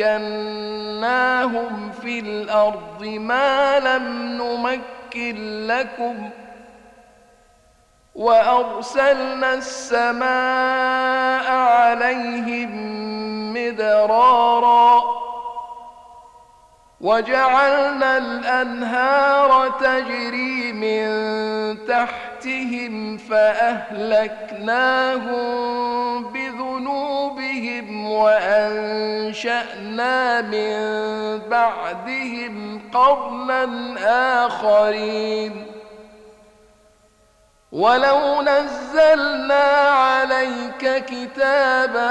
مكناهم في الأرض ما لم نمكن لكم وأرسلنا السماء عليهم مدرارا وجعلنا الأنهار تجري من تحتهم فأهلكناهم بذنوبهم وأنشأنا من بعدهم قرنا آخرين ولو نزلنا عليك كتابا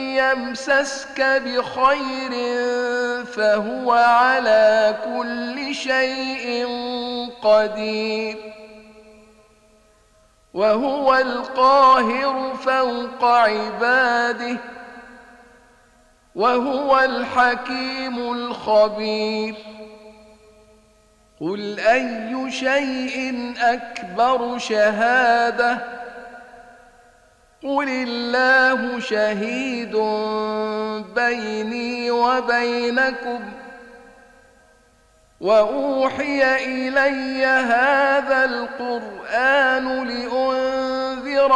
يمسسك بخير فهو على كل شيء قدير. وهو القاهر فوق عباده وهو الحكيم الخبير. قل أي شيء أكبر شهادة قل الله شهيد بيني وبينكم وأوحي إلي هذا القرآن لأنذركم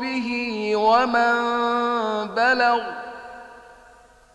به ومن بلغ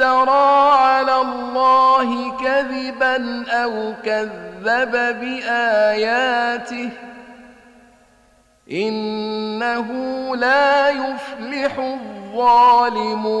افترى على الله كذبا أو كذب بآياته إنه لا يفلح الظالمون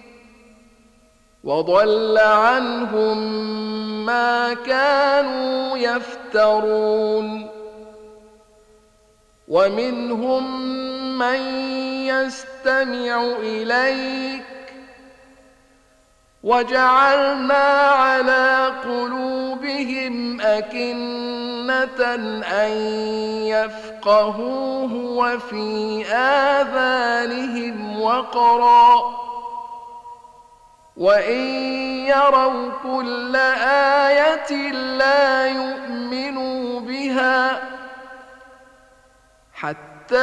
وضل عنهم ما كانوا يفترون. ومنهم من يستمع إليك. وجعلنا على قلوبهم أكنة أن يفقهوه وفي آذانهم وقرا. وإن يروا كل آية لا يؤمنوا بها حتى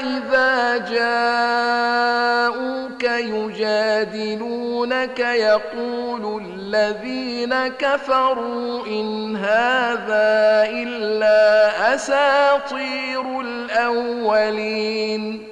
إذا جاءوك يجادلونك يقول الذين كفروا إن هذا إلا أساطير الأولين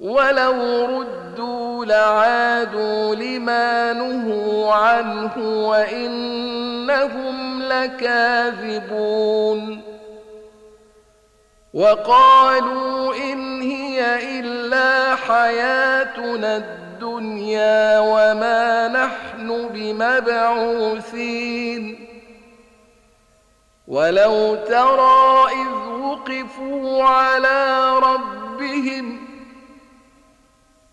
ولو ردوا لعادوا لما نهوا عنه وانهم لكاذبون وقالوا ان هي الا حياتنا الدنيا وما نحن بمبعوثين ولو ترى اذ وقفوا على ربهم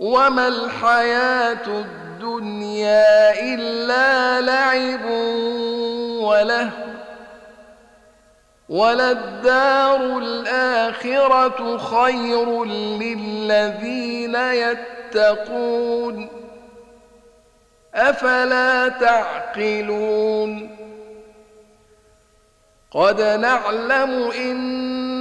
وما الحياة الدنيا إلا لعب وله وللدار الآخرة خير للذين يتقون أفلا تعقلون قد نعلم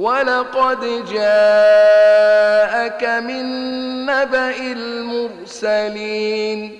ولقد جاءك من نبأ المرسلين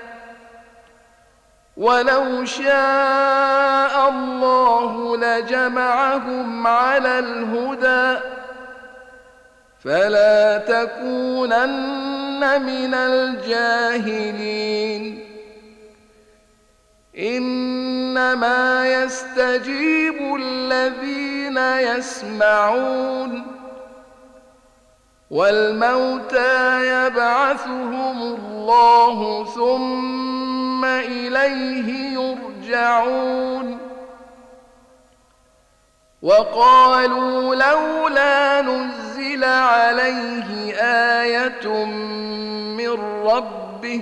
ولو شاء الله لجمعهم على الهدى فلا تكونن من الجاهلين. إنما يستجيب الذين يسمعون. والموتى يبعثهم الله ثم إليه يرجعون. وقالوا لولا نزل عليه آية من ربه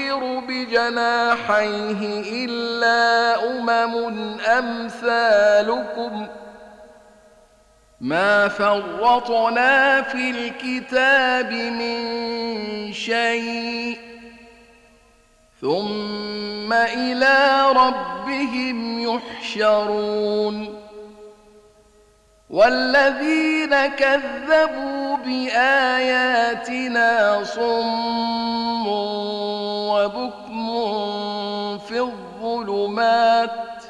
بجناحيه إلا أمم أمثالكم ما فرطنا في الكتاب من شيء ثم إلى ربهم يحشرون والذين كذبوا بآياتنا صم وبكم الظلمات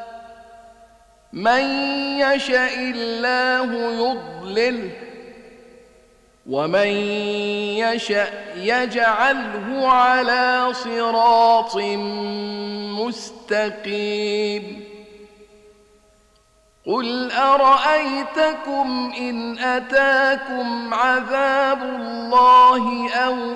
من يشاء الله يضلله ومن يشأ يجعله على صراط مستقيم قل أرأيتكم إن أتاكم عذاب الله أو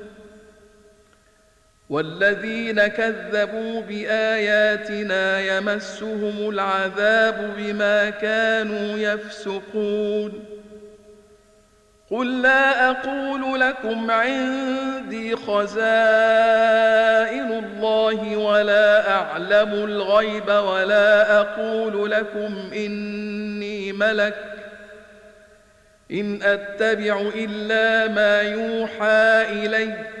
والذين كذبوا بآياتنا يمسهم العذاب بما كانوا يفسقون. قل لا أقول لكم عندي خزائن الله ولا أعلم الغيب ولا أقول لكم إني ملك. إن أتبع إلا ما يوحى اليّ.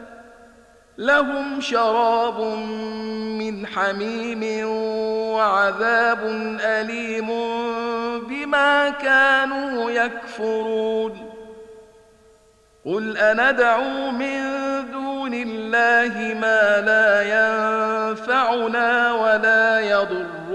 لهم شراب من حميم وعذاب أليم بما كانوا يكفرون. قل أندعو من دون الله ما لا ينفعنا ولا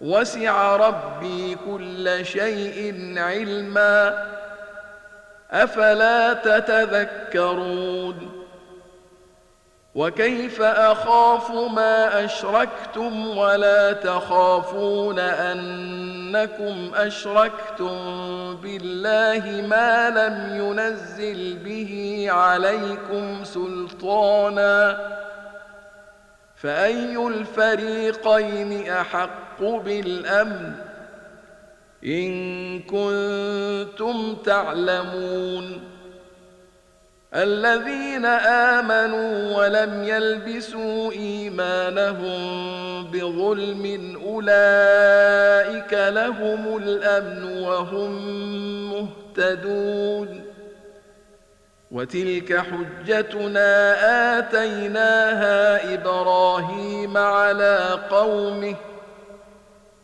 وسع ربي كل شيء علما. أفلا تتذكرون؟ وكيف أخاف ما أشركتم ولا تخافون أنكم أشركتم بالله ما لم ينزل به عليكم سلطانا؟ فأي الفريقين أحق؟ بالأمن. إن كنتم تعلمون. الذين آمنوا ولم يلبسوا إيمانهم بظلم أولئك لهم الأمن وهم مهتدون. وتلك حجتنا آتيناها إبراهيم على قومه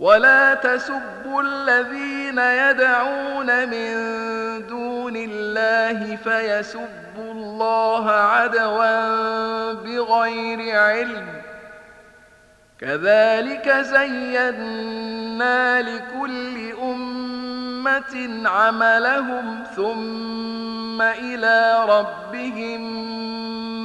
ولا تسبوا الذين يدعون من دون الله فيسبوا الله عدوا بغير علم. كذلك زينا لكل أمة عملهم ثم إلى ربهم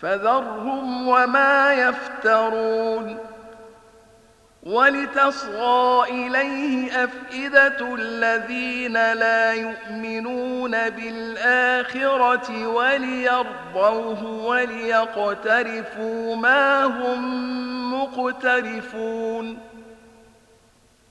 فذرهم وما يفترون ولتصغى إليه أفئدة الذين لا يؤمنون بالآخرة وليرضوه وليقترفوا ما هم مقترفون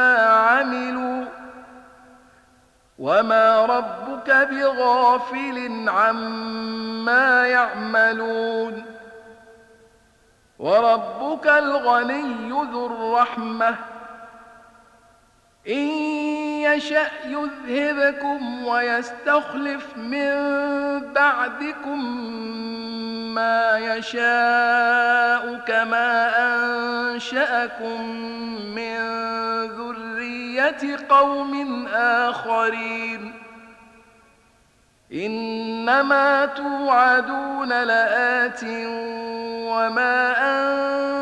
عملوا وما ربك بغافل عما يعملون وربك الغني ذو الرحمة إن يشأ يذهبكم ويستخلف من بعدكم ما يشاء كما أنشأكم من ذرية قوم آخرين. إنما توعدون لآت وما أنتم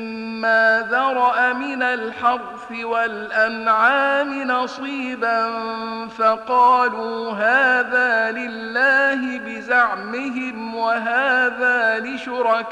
ذرأ من الحرث والأنعام نصيبا فقالوا هذا لله بزعمهم وهذا لشركائنا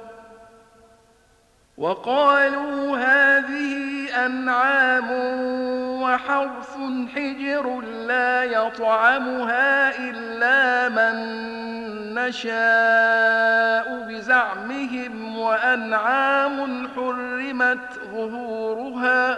وقالوا هذه أنعام وحرث حجر لا يطعمها إلا من نشاء بزعمهم وأنعام حرمت ظهورها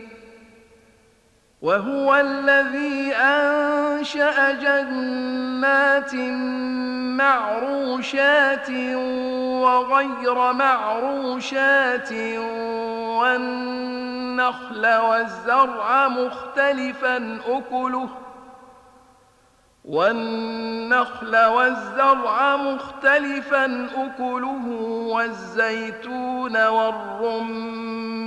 وهو الذي أنشأ جنات معروشات وغير معروشات والنخل والزرع مختلفا أكله. والنخل والزرع مختلفا أكله والزيتون والرمان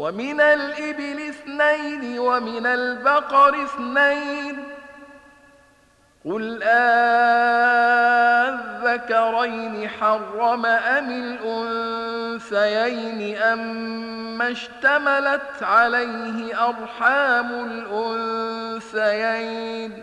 ومن الإبل اثنين ومن البقر اثنين قل أذكرين حرم أم الأنثيين أم اشتملت عليه أرحام الأنثيين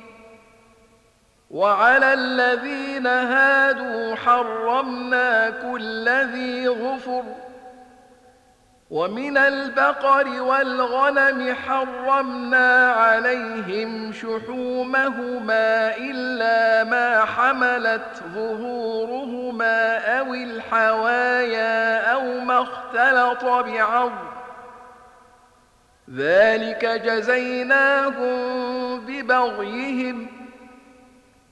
وعلى الذين هادوا حرمنا كل ذي غفر ومن البقر والغنم حرمنا عليهم شحومهما إلا ما حملت ظهورهما أو الحوايا أو ما اختلط بعظم. ذلك جزيناهم ببغيهم